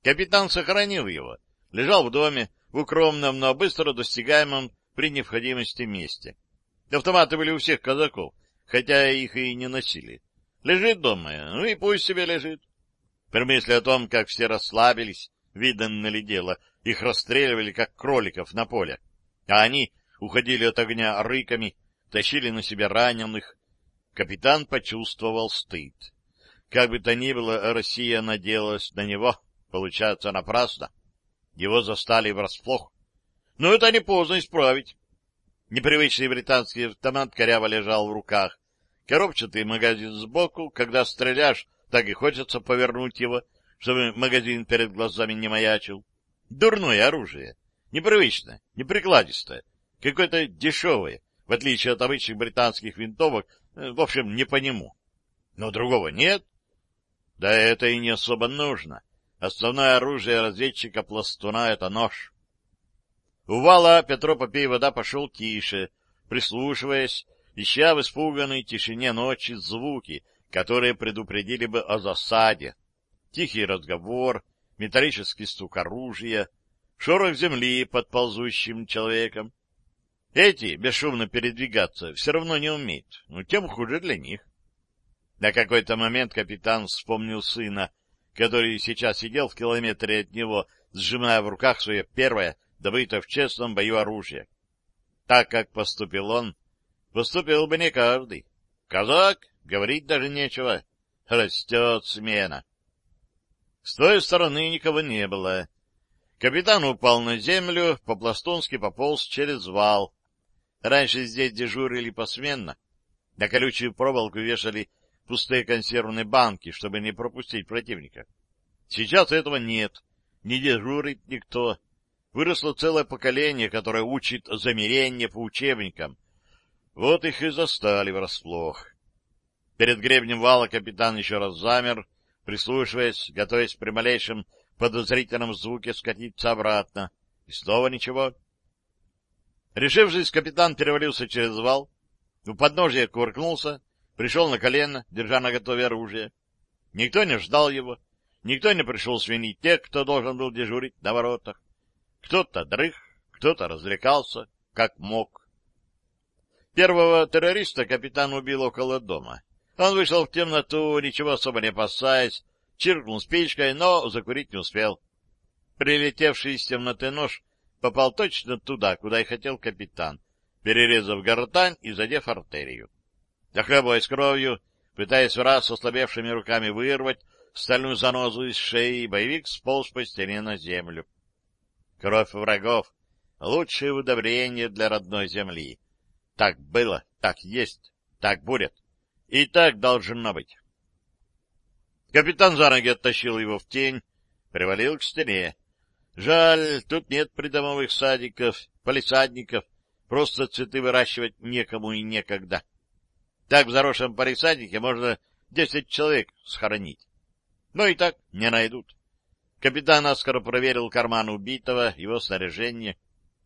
Капитан сохранил его, лежал в доме, в укромном, но быстро достигаемом при необходимости месте. Автоматы были у всех казаков, хотя их и не носили. Лежит дома, ну и пусть себе лежит. При мысли о том, как все расслабились, видно ли дело, их расстреливали, как кроликов на поле, а они уходили от огня рыками, тащили на себя раненых. Капитан почувствовал стыд. Как бы то ни было, Россия надеялась на него, получается, напрасно. Его застали врасплох. Но это не поздно исправить. Непривычный британский автомат коряво лежал в руках. Коробчатый магазин сбоку, когда стреляешь, так и хочется повернуть его, чтобы магазин перед глазами не маячил. Дурное оружие. Непривычное, неприкладистое, какое-то дешевое, в отличие от обычных британских винтовок, э, в общем, не по нему. Но другого нет. Да это и не особо нужно. Основное оружие разведчика-пластуна — это нож. У вала Петро Попей вода пошел тише, прислушиваясь, ища в испуганной тишине ночи звуки, которые предупредили бы о засаде. Тихий разговор, металлический стук оружия, шорох земли под ползущим человеком. Эти бесшумно передвигаться все равно не умеют, но тем хуже для них. На какой-то момент капитан вспомнил сына, который сейчас сидел в километре от него, сжимая в руках свое первое, добытое в честном бою оружие. Так как поступил он, поступил бы не каждый. Казак, говорить даже нечего. Растет смена. С той стороны никого не было. Капитан упал на землю, по-пластунски пополз через вал. Раньше здесь дежурили посменно. На колючую проволоку вешали пустые консервные банки, чтобы не пропустить противника. Сейчас этого нет. Не дежурит никто. Выросло целое поколение, которое учит замерение по учебникам. Вот их и застали врасплох. Перед гребнем вала капитан еще раз замер, прислушиваясь, готовясь при малейшем подозрительном звуке скатиться обратно. И снова ничего. Решившись, капитан перевалился через вал, у подножия кувыркнулся, пришел на колено, держа на готове оружие. Никто не ждал его, никто не пришел свинить тех, кто должен был дежурить на воротах. Кто-то дрых, кто-то развлекался, как мог. Первого террориста капитан убил около дома. Он вышел в темноту, ничего особо не опасаясь, чиркнул спичкой, но закурить не успел. Прилетевший из темноты нож попал точно туда, куда и хотел капитан, перерезав гортань и задев артерию. Захлебываясь кровью, пытаясь в раз ослабевшими руками вырвать стальную занозу из шеи, боевик сполз по стене на землю. Кровь врагов — лучшее удобрение для родной земли. Так было, так есть, так будет. И так должно быть. Капитан за ноги оттащил его в тень, привалил к стене. Жаль, тут нет придомовых садиков, полисадников, просто цветы выращивать некому и некогда. Так в заросшем полисаднике можно десять человек схоронить. Но и так не найдут. Капитан наскоро проверил карман убитого, его снаряжение,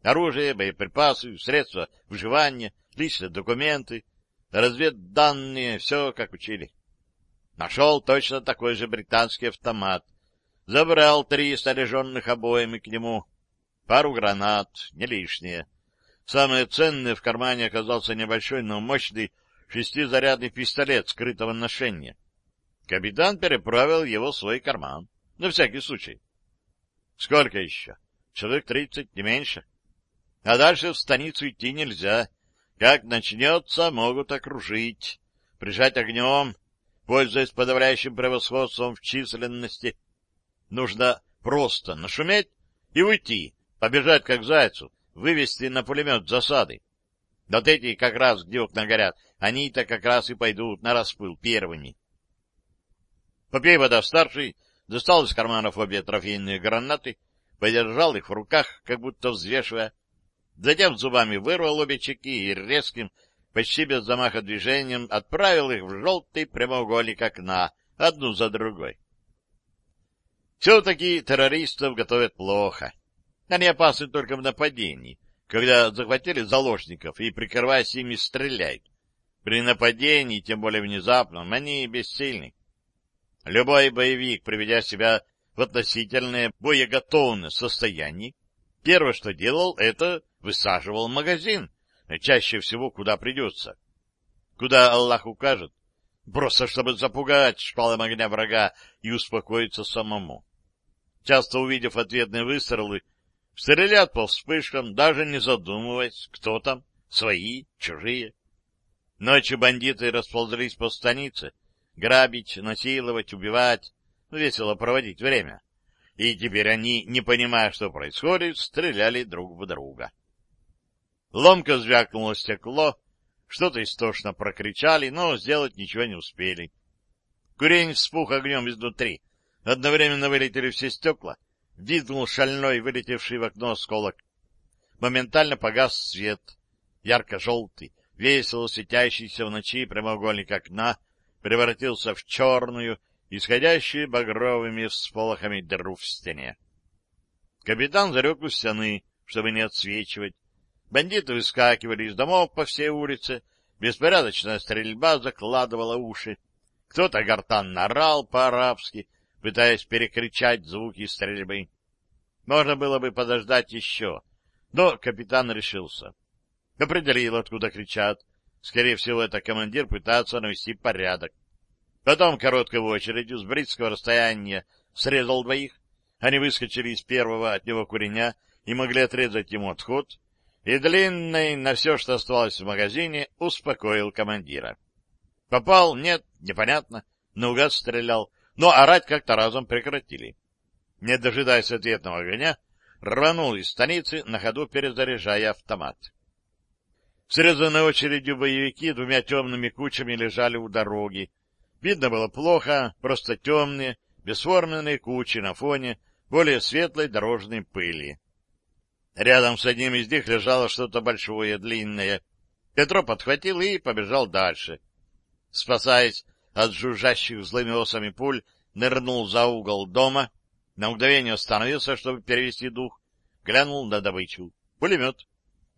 оружие, боеприпасы, средства выживания, личные документы, разведданные, все как учили. Нашел точно такой же британский автомат. Забрал три снаряженных обоями к нему. Пару гранат, не лишние. Самое ценное в кармане оказался небольшой, но мощный шестизарядный пистолет скрытого ношения. Капитан переправил его в свой карман. На всякий случай. Сколько еще? Человек тридцать, не меньше. А дальше в станицу идти нельзя. Как начнется, могут окружить, прижать огнем, пользуясь подавляющим превосходством в численности. Нужно просто нашуметь и уйти, побежать как зайцу, вывести на пулемет засады. Вот эти как раз, где окна горят, они-то как раз и пойдут на распыл первыми. Попей вода старший достал из карманов обе трофейные гранаты, подержал их в руках, как будто взвешивая, затем зубами вырвал обе чеки и резким, почти без замаха движением отправил их в желтый прямоугольник окна, одну за другой. Все-таки террористов готовят плохо. Они опасны только в нападении, когда захватили заложников и, прикрываясь ими, стреляют. При нападении, тем более внезапном, они бессильны. Любой боевик, приведя себя в относительное боеготовное состояние, первое, что делал, это высаживал магазин, чаще всего куда придется. Куда Аллах укажет, просто чтобы запугать шпалом огня врага и успокоиться самому. Часто увидев ответные выстрелы, стрелят по вспышкам, даже не задумываясь, кто там, свои, чужие. Ночью бандиты расползлись по станице, грабить, насиловать, убивать, весело проводить время. И теперь они, не понимая, что происходит, стреляли друг в друга. Ломко звякнуло стекло, что-то истошно прокричали, но сделать ничего не успели. Курень вспух огнем изнутри. Одновременно вылетели все стекла. Визгнул шальной, вылетевший в окно осколок. Моментально погас свет. Ярко-желтый, весело светящийся в ночи прямоугольник окна превратился в черную, исходящую багровыми всполохами дыру в стене. Капитан зарек у стены, чтобы не отсвечивать, Бандиты выскакивали из домов по всей улице, беспорядочная стрельба закладывала уши. Кто-то гортанно орал по-арабски, пытаясь перекричать звуки стрельбы. Можно было бы подождать еще, но капитан решился. Определил, откуда кричат. Скорее всего, это командир пытается навести порядок. Потом короткой очередью с близкого расстояния срезал двоих. Они выскочили из первого от него куреня и могли отрезать ему отход, и длинный на все, что оставалось в магазине, успокоил командира. Попал? Нет, непонятно. Наугад стрелял, но орать как-то разом прекратили. Не дожидаясь ответного огня, рванул из станицы, на ходу перезаряжая автомат. Срезанные очередью боевики двумя темными кучами лежали у дороги, Видно было плохо, просто темные, бесформенные кучи на фоне более светлой дорожной пыли. Рядом с одним из них лежало что-то большое, длинное. Петро подхватил и побежал дальше. Спасаясь от жужжащих злыми осами пуль, нырнул за угол дома, на мгновение остановился, чтобы перевести дух, глянул на добычу. Пулемет.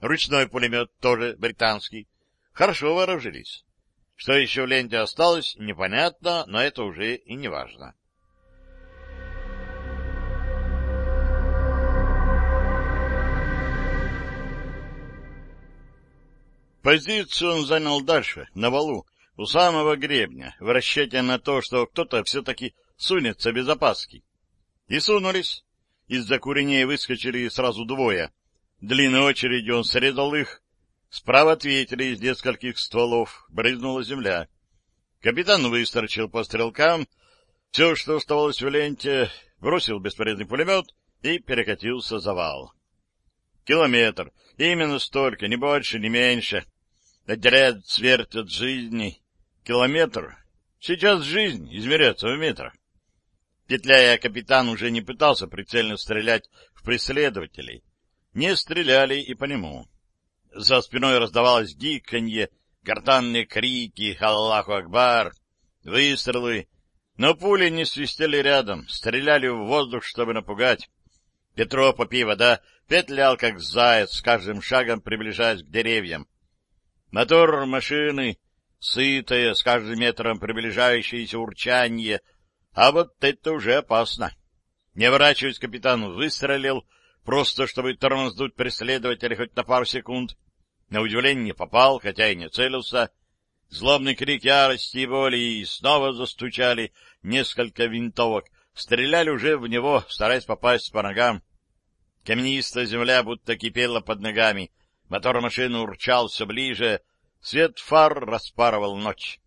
Ручной пулемет, тоже британский. Хорошо вооружились. Что еще в ленте осталось, непонятно, но это уже и не важно. Позицию он занял дальше, на валу, у самого гребня, в расчете на то, что кто-то все-таки сунется без опаски. И сунулись. Из-за куреней выскочили сразу двое. Длинной очередью он срезал их, Справа ответили из нескольких стволов, брызнула земля. Капитан выстрочил по стрелкам, все, что оставалось в ленте, бросил бесполезный пулемет и перекатился за вал. Километр, именно столько, ни больше, ни меньше. Отделяет смерть от жизни. Километр. Сейчас жизнь измеряется в метрах. Петляя, капитан уже не пытался прицельно стрелять в преследователей. Не стреляли и по нему. За спиной раздавалось гиканье, гортанные крики «Аллаху Акбар!», выстрелы, но пули не свистели рядом, стреляли в воздух, чтобы напугать. Петро, попей вода, петлял, как заяц, с каждым шагом приближаясь к деревьям. Мотор машины, сытое, с каждым метром приближающееся урчанье, а вот это уже опасно. Не ворачиваясь, капитан выстрелил, просто чтобы тормознуть преследователя хоть на пару секунд. На удивление не попал, хотя и не целился. Злобный крик ярости и боли, и снова застучали несколько винтовок. Стреляли уже в него, стараясь попасть по ногам. Каменистая земля будто кипела под ногами. Мотор машины урчал все ближе. Свет фар распарывал ночь.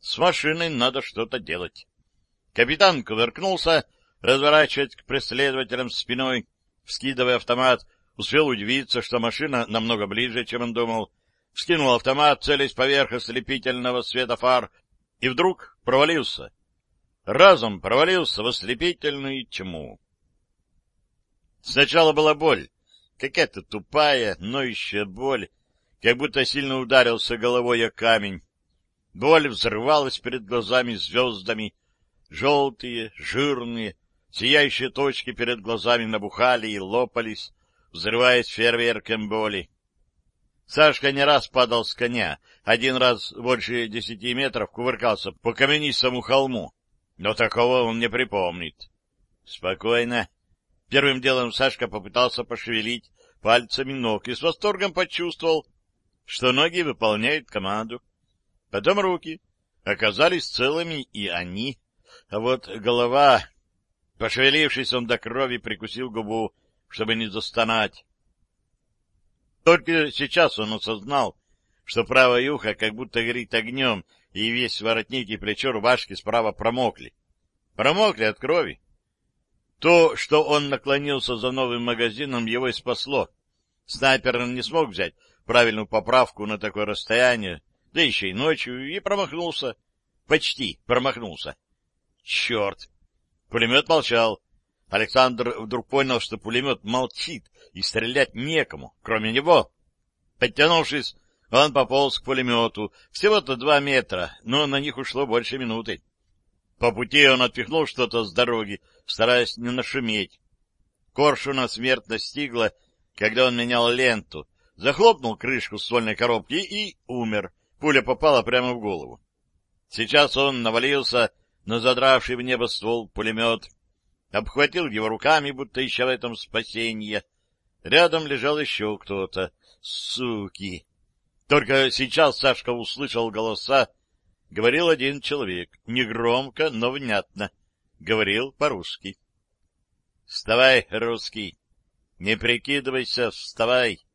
С машиной надо что-то делать. Капитан кувыркнулся, разворачиваясь к преследователям спиной, вскидывая автомат, успел удивиться, что машина намного ближе, чем он думал, вскинул автомат, целясь поверх ослепительного света фар, и вдруг провалился. Разом провалился в ослепительную тьму. Сначала была боль, какая-то тупая, ноющая боль, как будто сильно ударился головой о камень. Боль взрывалась перед глазами звездами, желтые, жирные, Сияющие точки перед глазами набухали и лопались, взрываясь фейерверком боли. Сашка не раз падал с коня, один раз больше десяти метров кувыркался по каменистому холму, но такого он не припомнит. Спокойно. Первым делом Сашка попытался пошевелить пальцами ног и с восторгом почувствовал, что ноги выполняют команду. Потом руки. Оказались целыми и они. А вот голова Пошевелившись, он до крови прикусил губу, чтобы не застонать. Только сейчас он осознал, что правое ухо как будто горит огнем, и весь воротник и плечо рубашки справа промокли. Промокли от крови. То, что он наклонился за новым магазином, его и спасло. Снайпер не смог взять правильную поправку на такое расстояние, да еще и ночью, и промахнулся. Почти промахнулся. Черт! Пулемет молчал. Александр вдруг понял, что пулемет молчит, и стрелять некому, кроме него. Подтянувшись, он пополз к пулемету. Всего-то два метра, но на них ушло больше минуты. По пути он отпихнул что-то с дороги, стараясь не нашуметь. Коршуна смерть настигла, когда он менял ленту. Захлопнул крышку ствольной коробки и умер. Пуля попала прямо в голову. Сейчас он навалился на задравший в небо ствол пулемет, обхватил его руками, будто ища в этом спасение. Рядом лежал еще кто-то. Суки! Только сейчас Сашка услышал голоса. Говорил один человек, негромко, но внятно. Говорил по-русски. — Вставай, русский! Не прикидывайся, вставай!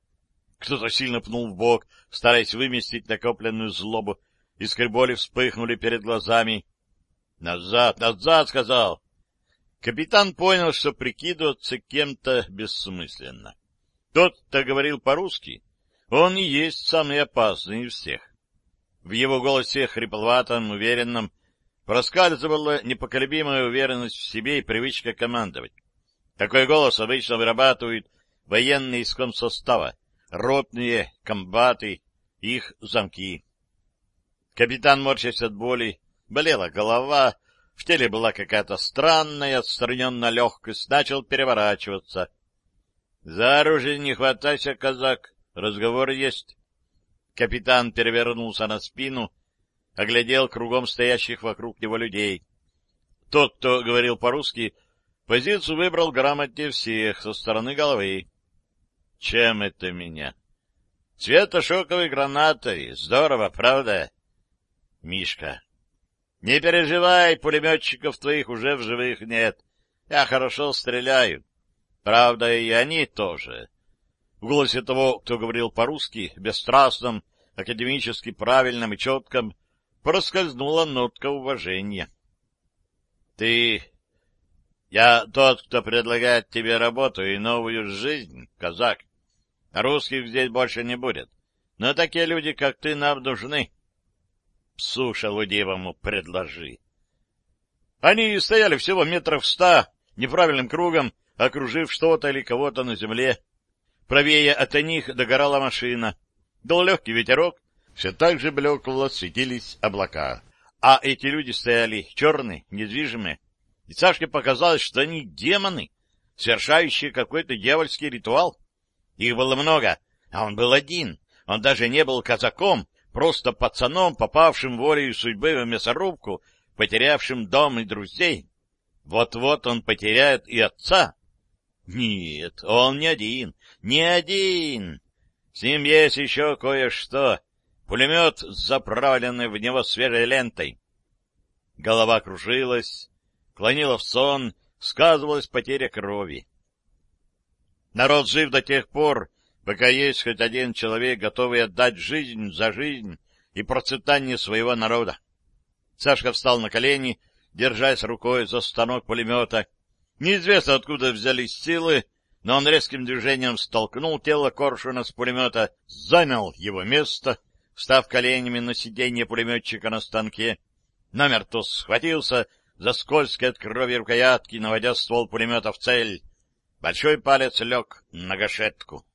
Кто-то сильно пнул в бок, стараясь выместить накопленную злобу. Искры боли вспыхнули перед глазами. «Назад, назад!» — сказал. Капитан понял, что прикидываться кем-то бессмысленно. Тот, кто говорил по-русски, он и есть самый опасный из всех. В его голосе, хрипловатом, уверенном, проскальзывала непоколебимая уверенность в себе и привычка командовать. Такой голос обычно вырабатывают военные из комсостава, ротные, комбаты, их замки. Капитан, морщась от боли, болела голова, в теле была какая-то странная, отстраненная легкость, начал переворачиваться. — За оружие не хватайся, казак, разговор есть. Капитан перевернулся на спину, оглядел кругом стоящих вокруг него людей. Тот, кто говорил по-русски, позицию выбрал грамотнее всех, со стороны головы. — Чем это меня? — Светошоковой гранатой. Здорово, правда? — Мишка, не переживай, пулеметчиков твоих уже в живых нет. Я хорошо стреляю. Правда, и они тоже. В голосе того, кто говорил по-русски, бесстрастном, академически правильном и четком, проскользнула нотка уважения. — Ты... Я тот, кто предлагает тебе работу и новую жизнь, казак. Русских здесь больше не будет. Но такие люди, как ты, нам нужны псу шалудивому предложи. Они стояли всего метров ста, неправильным кругом, окружив что-то или кого-то на земле. Правее от них догорала машина. Дул легкий ветерок, все так же блекло светились облака. А эти люди стояли черные, недвижимые. И Сашке показалось, что они демоны, совершающие какой-то дьявольский ритуал. Их было много, а он был один. Он даже не был казаком, просто пацаном, попавшим волею судьбы в мясорубку, потерявшим дом и друзей. Вот-вот он потеряет и отца. Нет, он не один, не один. С ним есть еще кое-что. Пулемет, заправленный в него свежей лентой. Голова кружилась, клонила в сон, сказывалась потеря крови. Народ жив до тех пор, пока есть хоть один человек, готовый отдать жизнь за жизнь и процветание своего народа. Сашка встал на колени, держась рукой за станок пулемета. Неизвестно, откуда взялись силы, но он резким движением столкнул тело коршуна с пулемета, занял его место, встав коленями на сиденье пулеметчика на станке, намертво схватился за скользкие от крови рукоятки, наводя ствол пулемета в цель. Большой палец лег на гашетку.